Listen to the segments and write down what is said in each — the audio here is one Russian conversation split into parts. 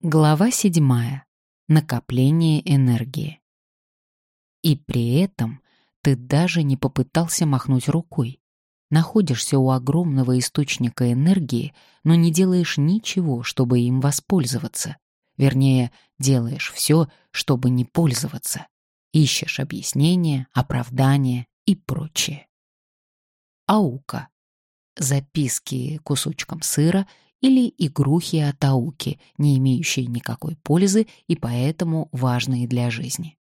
Глава седьмая. Накопление энергии. И при этом ты даже не попытался махнуть рукой. Находишься у огромного источника энергии, но не делаешь ничего, чтобы им воспользоваться. Вернее, делаешь все, чтобы не пользоваться. Ищешь объяснения, оправдания и прочее. Аука. Записки кусочком сыра или игрухи от ауки, не имеющие никакой пользы и поэтому важные для жизни.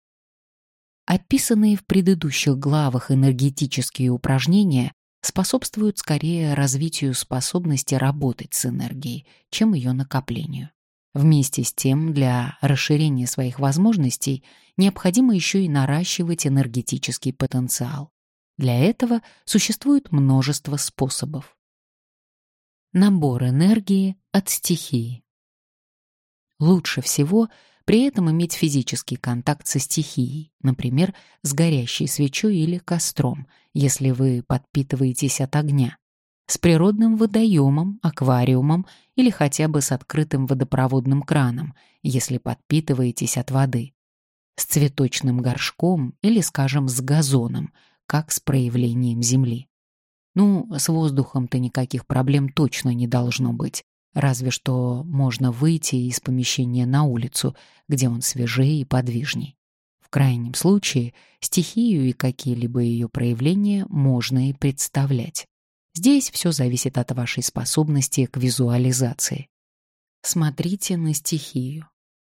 Описанные в предыдущих главах энергетические упражнения способствуют скорее развитию способности работать с энергией, чем ее накоплению. Вместе с тем, для расширения своих возможностей необходимо еще и наращивать энергетический потенциал. Для этого существует множество способов. Набор энергии от стихии. Лучше всего при этом иметь физический контакт со стихией, например, с горящей свечой или костром, если вы подпитываетесь от огня, с природным водоемом, аквариумом или хотя бы с открытым водопроводным краном, если подпитываетесь от воды, с цветочным горшком или, скажем, с газоном, как с проявлением земли. Ну, с воздухом-то никаких проблем точно не должно быть. Разве что можно выйти из помещения на улицу, где он свежее и подвижней. В крайнем случае, стихию и какие-либо ее проявления можно и представлять. Здесь все зависит от вашей способности к визуализации. Смотрите на стихию.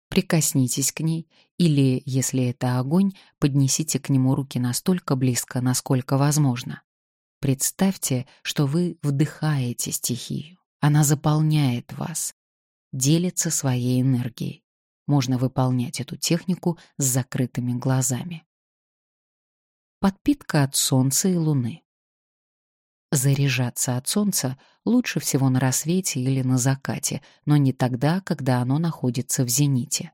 Прикоснитесь к ней, или, если это огонь, поднесите к нему руки настолько близко, насколько возможно. Представьте, что вы вдыхаете стихию. Она заполняет вас, делится своей энергией. Можно выполнять эту технику с закрытыми глазами. Подпитка от солнца и луны. Заряжаться от солнца лучше всего на рассвете или на закате, но не тогда, когда оно находится в зените.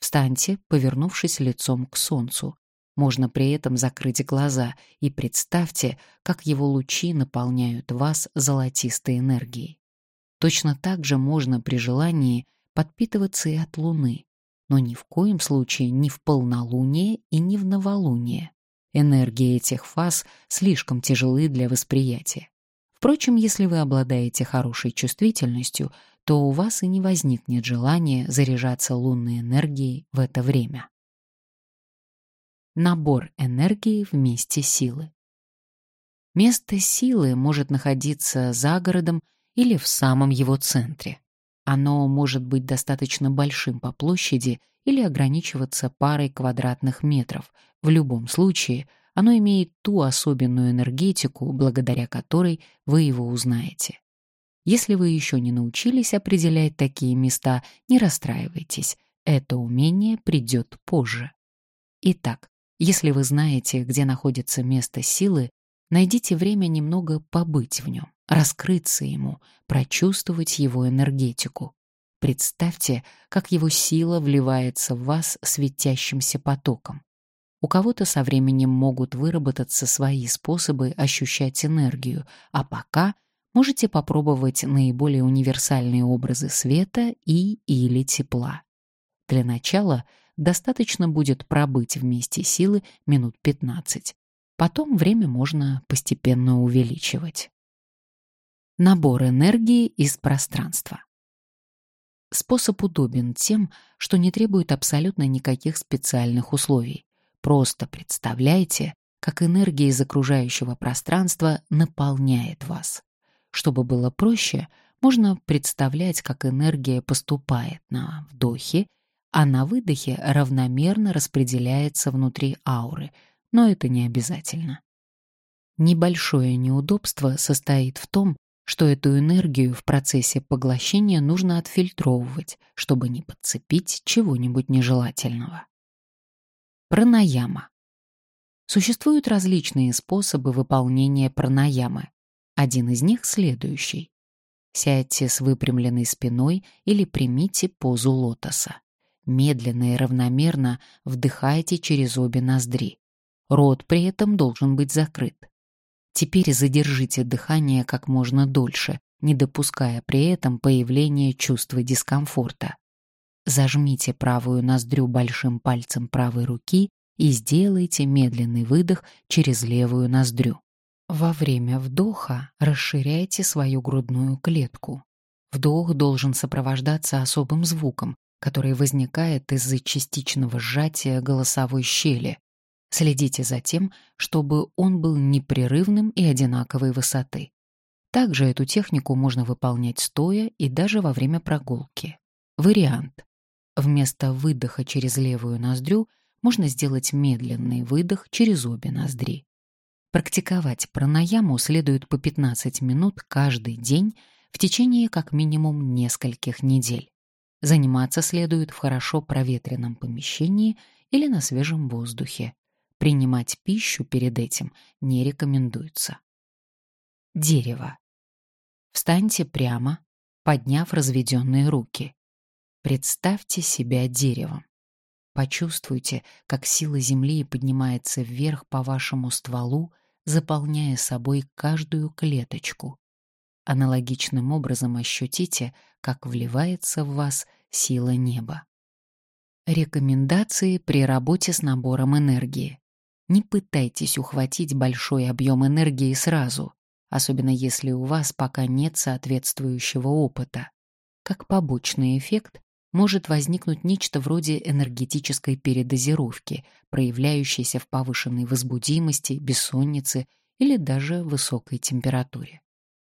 Встаньте, повернувшись лицом к солнцу. Можно при этом закрыть глаза и представьте, как его лучи наполняют вас золотистой энергией. Точно так же можно при желании подпитываться и от Луны, но ни в коем случае не в полнолуние и не в новолуние. Энергии этих фаз слишком тяжелы для восприятия. Впрочем, если вы обладаете хорошей чувствительностью, то у вас и не возникнет желания заряжаться лунной энергией в это время. Набор энергии вместе силы. Место силы может находиться за городом или в самом его центре. Оно может быть достаточно большим по площади или ограничиваться парой квадратных метров. В любом случае, оно имеет ту особенную энергетику, благодаря которой вы его узнаете. Если вы еще не научились определять такие места, не расстраивайтесь. Это умение придет позже. Итак, если вы знаете, где находится место силы, найдите время немного побыть в нем, раскрыться ему, прочувствовать его энергетику. Представьте, как его сила вливается в вас светящимся потоком. У кого-то со временем могут выработаться свои способы ощущать энергию, а пока можете попробовать наиболее универсальные образы света и или тепла. Для начала — достаточно будет пробыть вместе силы минут 15. Потом время можно постепенно увеличивать. Набор энергии из пространства. Способ удобен тем, что не требует абсолютно никаких специальных условий. Просто представляйте, как энергия из окружающего пространства наполняет вас. Чтобы было проще, можно представлять, как энергия поступает на вдохе а на выдохе равномерно распределяется внутри ауры, но это не обязательно. Небольшое неудобство состоит в том, что эту энергию в процессе поглощения нужно отфильтровывать, чтобы не подцепить чего-нибудь нежелательного. Пранаяма. Существуют различные способы выполнения пранаямы. Один из них следующий. Сядьте с выпрямленной спиной или примите позу лотоса. Медленно и равномерно вдыхайте через обе ноздри. Рот при этом должен быть закрыт. Теперь задержите дыхание как можно дольше, не допуская при этом появления чувства дискомфорта. Зажмите правую ноздрю большим пальцем правой руки и сделайте медленный выдох через левую ноздрю. Во время вдоха расширяйте свою грудную клетку. Вдох должен сопровождаться особым звуком, который возникает из-за частичного сжатия голосовой щели. Следите за тем, чтобы он был непрерывным и одинаковой высоты. Также эту технику можно выполнять стоя и даже во время прогулки. Вариант. Вместо выдоха через левую ноздрю можно сделать медленный выдох через обе ноздри. Практиковать пранаяму следует по 15 минут каждый день в течение как минимум нескольких недель. Заниматься следует в хорошо проветренном помещении или на свежем воздухе. Принимать пищу перед этим не рекомендуется. Дерево. Встаньте прямо, подняв разведенные руки. Представьте себя деревом. Почувствуйте, как сила Земли поднимается вверх по вашему стволу, заполняя собой каждую клеточку. Аналогичным образом ощутите, как вливается в вас сила неба. Рекомендации при работе с набором энергии. Не пытайтесь ухватить большой объем энергии сразу, особенно если у вас пока нет соответствующего опыта. Как побочный эффект может возникнуть нечто вроде энергетической передозировки, проявляющейся в повышенной возбудимости, бессоннице или даже высокой температуре.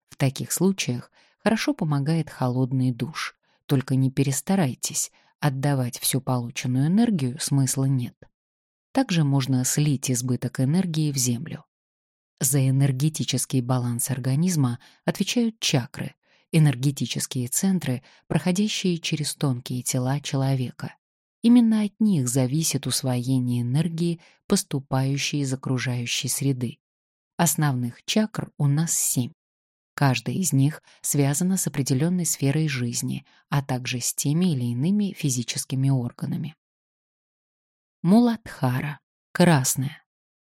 В таких случаях хорошо помогает холодный душ, только не перестарайтесь, отдавать всю полученную энергию смысла нет. Также можно слить избыток энергии в землю. За энергетический баланс организма отвечают чакры, энергетические центры, проходящие через тонкие тела человека. Именно от них зависит усвоение энергии, поступающей из окружающей среды. Основных чакр у нас семь. Каждая из них связана с определенной сферой жизни, а также с теми или иными физическими органами. Муладхара — красная,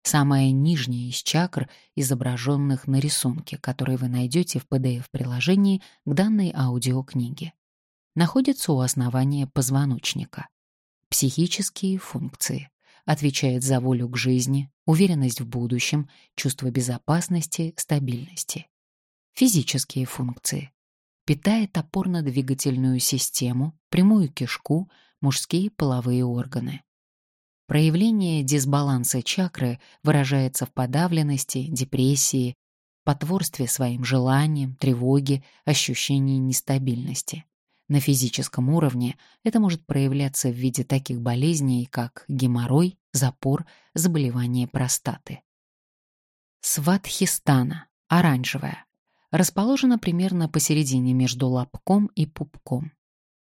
самая нижняя из чакр, изображенных на рисунке, который вы найдете в PDF-приложении к данной аудиокниге. Находится у основания позвоночника. Психические функции. Отвечает за волю к жизни, уверенность в будущем, чувство безопасности, стабильности. Физические функции. Питает опорно-двигательную систему, прямую кишку, мужские половые органы. Проявление дисбаланса чакры выражается в подавленности, депрессии, потворстве своим желаниям, тревоге, ощущении нестабильности. На физическом уровне это может проявляться в виде таких болезней, как геморрой, запор, заболевание простаты. Сватхистана, оранжевая, расположена примерно посередине между лобком и пупком.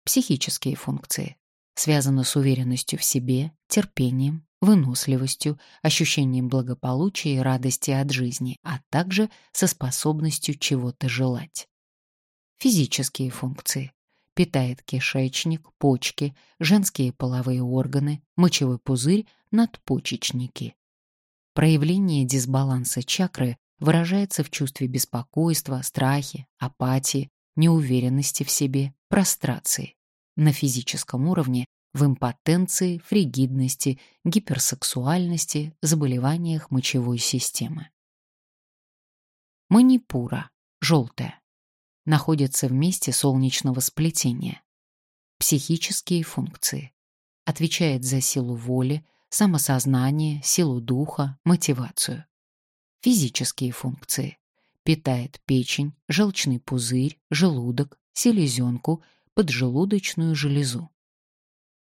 Психические функции связано с уверенностью в себе, терпением, выносливостью, ощущением благополучия и радости от жизни, а также со способностью чего-то желать. Физические функции. Питает кишечник, почки, женские половые органы, мочевой пузырь, надпочечники. Проявление дисбаланса чакры выражается в чувстве беспокойства, страхе, апатии, неуверенности в себе, прострации на физическом уровне в импотенции, фригидности, гиперсексуальности, заболеваниях мочевой системы. Манипура, желтая, находится в месте солнечного сплетения. Психические функции. Отвечает за силу воли, самосознание, силу духа, мотивацию. Физические функции. Питает печень, желчный пузырь, желудок, селезенку, поджелудочную железу.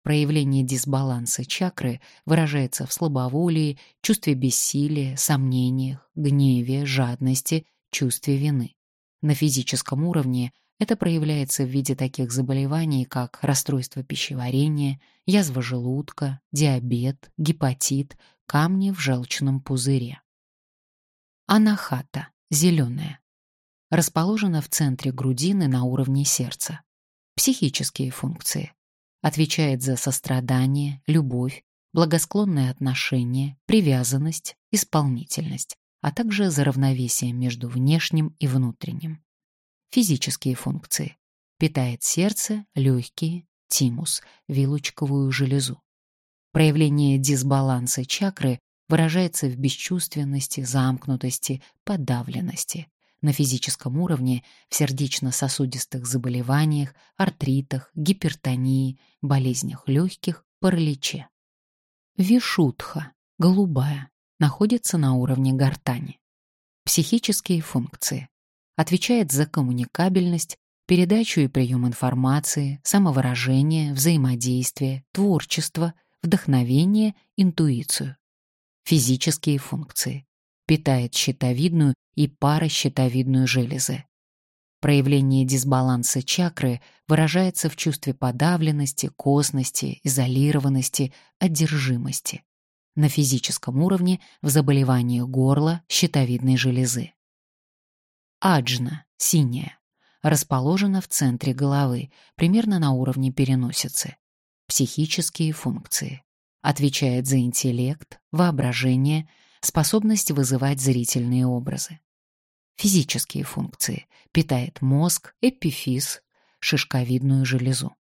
Проявление дисбаланса чакры выражается в слабоволии, чувстве бессилия, сомнениях, гневе, жадности, чувстве вины. На физическом уровне это проявляется в виде таких заболеваний, как расстройство пищеварения, язва желудка, диабет, гепатит, камни в желчном пузыре. Анахата, зеленая, расположена в центре грудины на уровне сердца психические функции. Отвечает за сострадание, любовь, благосклонное отношение, привязанность, исполнительность, а также за равновесие между внешним и внутренним. Физические функции. Питает сердце, легкие, тимус, вилочковую железу. Проявление дисбаланса чакры выражается в бесчувственности, замкнутости, подавленности. На физическом уровне в сердечно-сосудистых заболеваниях, артритах, гипертонии, болезнях легких, параличе. Вишутха, голубая, находится на уровне гортани. Психические функции. Отвечает за коммуникабельность, передачу и прием информации, самовыражение, взаимодействие, творчество, вдохновение, интуицию физические функции. Питает щитовидную и паращитовидную железы. Проявление дисбаланса чакры выражается в чувстве подавленности, косности, изолированности, одержимости. На физическом уровне в заболеваниях горла, щитовидной железы. Аджна, синяя, расположена в центре головы, примерно на уровне переносицы. Психические функции отвечает за интеллект, воображение, способность вызывать зрительные образы. Физические функции питает мозг, эпифиз, шишковидную железу.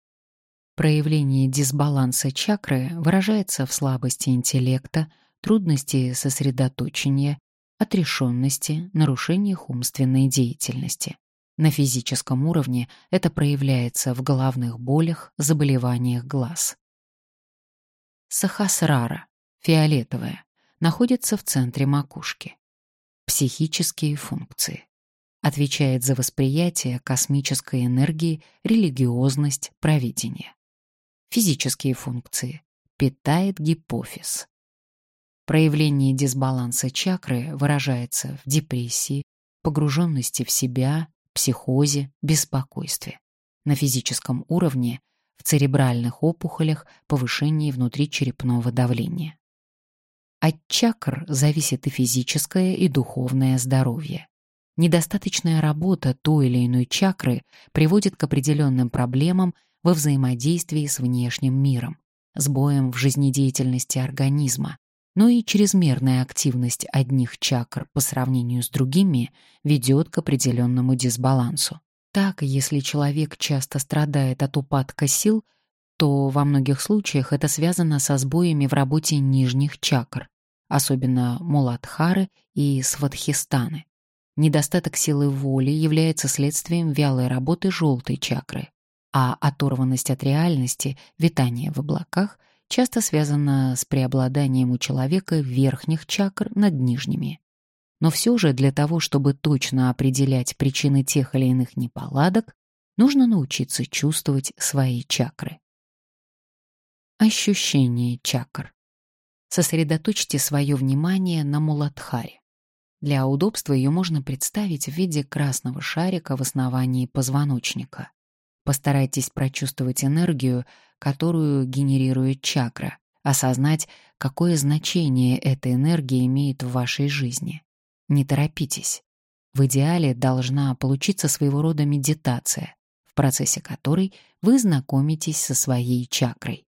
Проявление дисбаланса чакры выражается в слабости интеллекта, трудности сосредоточения, отрешенности, нарушениях умственной деятельности. На физическом уровне это проявляется в головных болях, заболеваниях глаз. Сахасрара, фиолетовая, находится в центре макушки. Психические функции. Отвечает за восприятие космической энергии, религиозность, провидение. Физические функции. Питает гипофиз. Проявление дисбаланса чакры выражается в депрессии, погруженности в себя, психозе, беспокойстве. На физическом уровне в церебральных опухолях, повышении внутричерепного давления. От чакр зависит и физическое, и духовное здоровье. Недостаточная работа той или иной чакры приводит к определенным проблемам во взаимодействии с внешним миром, сбоем в жизнедеятельности организма, но и чрезмерная активность одних чакр по сравнению с другими ведет к определенному дисбалансу. Так, если человек часто страдает от упадка сил, то во многих случаях это связано со сбоями в работе нижних чакр, особенно Муладхары и Сватхистаны. Недостаток силы воли является следствием вялой работы желтой чакры, а оторванность от реальности, витание в облаках часто связана с преобладанием у человека верхних чакр над нижними. Но все же для того, чтобы точно определять причины тех или иных неполадок, нужно научиться чувствовать свои чакры. Ощущение чакр. Сосредоточьте свое внимание на Муладхаре. Для удобства ее можно представить в виде красного шарика в основании позвоночника. Постарайтесь прочувствовать энергию, которую генерирует чакра, осознать, какое значение эта энергия имеет в вашей жизни. Не торопитесь. В идеале должна получиться своего рода медитация, в процессе которой вы знакомитесь со своей чакрой.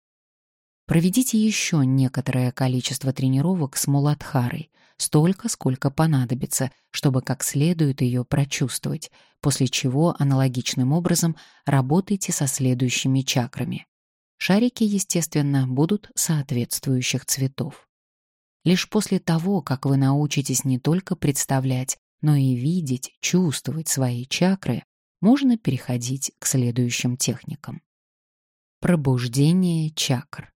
Проведите еще некоторое количество тренировок с Муладхарой, столько, сколько понадобится, чтобы как следует ее прочувствовать, после чего аналогичным образом работайте со следующими чакрами. Шарики, естественно, будут соответствующих цветов. Лишь после того, как вы научитесь не только представлять, но и видеть, чувствовать свои чакры, можно переходить к следующим техникам. Пробуждение чакр.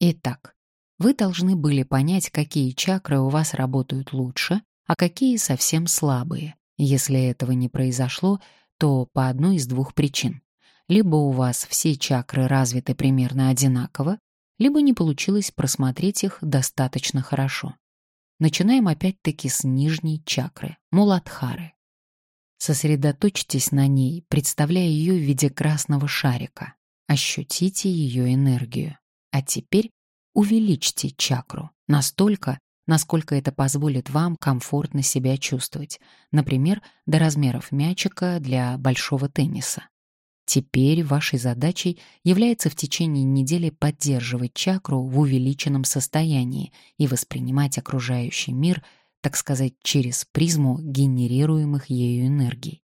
Итак, вы должны были понять, какие чакры у вас работают лучше, а какие совсем слабые. Если этого не произошло, то по одной из двух причин. Либо у вас все чакры развиты примерно одинаково, либо не получилось просмотреть их достаточно хорошо. Начинаем опять-таки с нижней чакры, Муладхары. Сосредоточьтесь на ней, представляя ее в виде красного шарика. Ощутите ее энергию. А теперь увеличьте чакру настолько, насколько это позволит вам комфортно себя чувствовать, например, до размеров мячика для большого тенниса. Теперь вашей задачей является в течение недели поддерживать чакру в увеличенном состоянии и воспринимать окружающий мир, так сказать, через призму генерируемых ею энергий.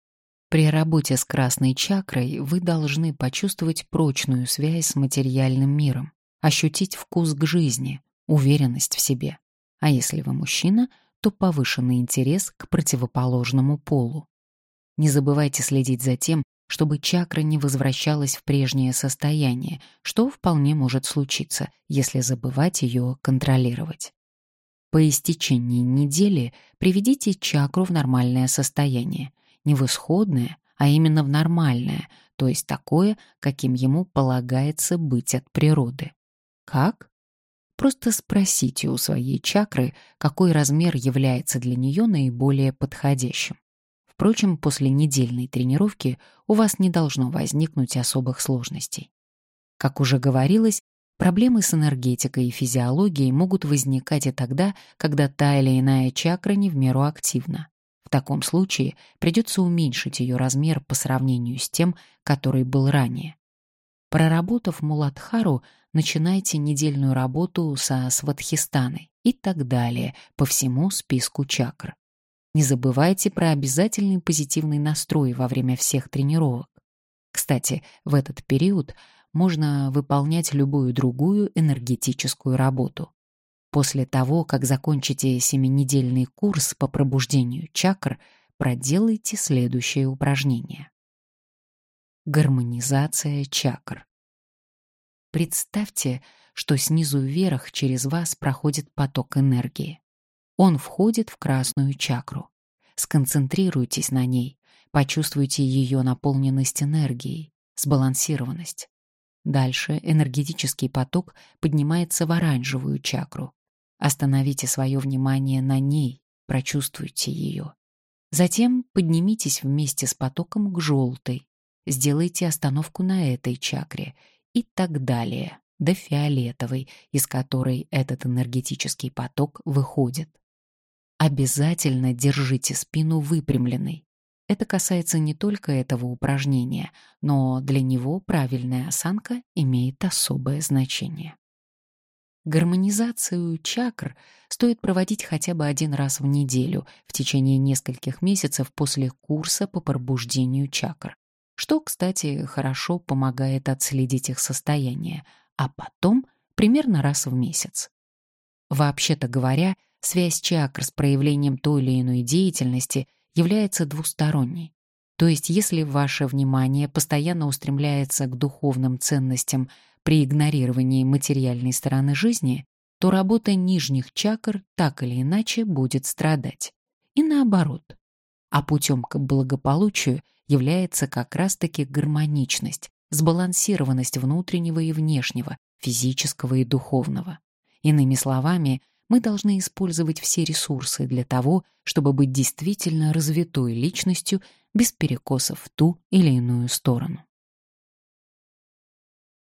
При работе с красной чакрой вы должны почувствовать прочную связь с материальным миром, ощутить вкус к жизни, уверенность в себе. А если вы мужчина, то повышенный интерес к противоположному полу. Не забывайте следить за тем, чтобы чакра не возвращалась в прежнее состояние, что вполне может случиться, если забывать ее контролировать. По истечении недели приведите чакру в нормальное состояние, не в исходное, а именно в нормальное, то есть такое, каким ему полагается быть от природы. Как? Просто спросите у своей чакры, какой размер является для нее наиболее подходящим. Впрочем, после недельной тренировки у вас не должно возникнуть особых сложностей. Как уже говорилось, Проблемы с энергетикой и физиологией могут возникать и тогда, когда та или иная чакра не в меру активна. В таком случае придется уменьшить ее размер по сравнению с тем, который был ранее. Проработав Муладхару, начинайте недельную работу со Сватхистаной и так далее по всему списку чакр. Не забывайте про обязательный позитивный настрой во время всех тренировок. Кстати, в этот период можно выполнять любую другую энергетическую работу. После того, как закончите семинедельный курс по пробуждению чакр, проделайте следующее упражнение. Гармонизация чакр. Представьте, что снизу вверх через вас проходит поток энергии. Он входит в красную чакру. Сконцентрируйтесь на ней, почувствуйте ее наполненность энергией, сбалансированность. Дальше энергетический поток поднимается в оранжевую чакру. Остановите свое внимание на ней, прочувствуйте ее. Затем поднимитесь вместе с потоком к желтой, сделайте остановку на этой чакре и так далее, до фиолетовой, из которой этот энергетический поток выходит. Обязательно держите спину выпрямленной. Это касается не только этого упражнения, но для него правильная осанка имеет особое значение. Гармонизацию чакр стоит проводить хотя бы один раз в неделю в течение нескольких месяцев после курса по пробуждению чакр, что, кстати, хорошо помогает отследить их состояние, а потом примерно раз в месяц. Вообще-то говоря, связь чакр с проявлением той или иной деятельности является двусторонней. То есть если ваше внимание постоянно устремляется к духовным ценностям при игнорировании материальной стороны жизни, то работа нижних чакр так или иначе будет страдать. И наоборот. А путем к благополучию является как раз-таки гармоничность, сбалансированность внутреннего и внешнего, физического и духовного. Иными словами, мы должны использовать все ресурсы для того, чтобы быть действительно развитой личностью без перекосов в ту или иную сторону.